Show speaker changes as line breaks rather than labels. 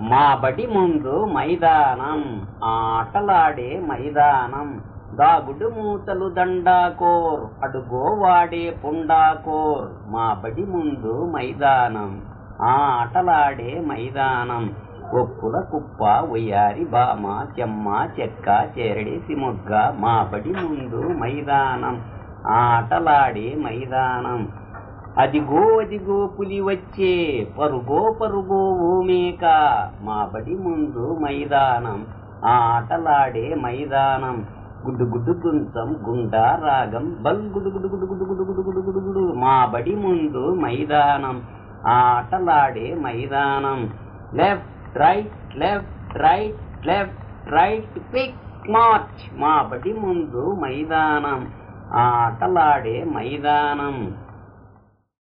మా బడి ముందు మైదానం ఆటలాడే మైదానం. దాగుడు మూతలు దండాకోర్ అడుగో వాడే పుండాకోర్. మా బడి ముందు మైదానం ఆటలాడే మైదానం. ఒప్పుల కుప్ప ఉయ్యారి బామ చెమ్మ చెక్క చెరడి సిమొగ్గ. మా బడి ముందు మైదానం ఆటలాడే మైదానం. అదిగో అదిగో పులి వచ్చే. పరుగో పరుగో ఓమేక మా బడి ముందు మైదానం. ఆ ఆటలాడే మైదానం. గుడ్డు గుడ్డు కుంచం గుండా రాగం. బల్ గుడు గుడు గుడు గుడు గుడు గుడు గుడు గుడు గుడు మా బడి ముందు మైదానం. ఆ ఆటలాడే మైదానం. Left right left right left right quick march. మా బడి ముందు మైదానం. ఆ ఆటలాడే మైదానం.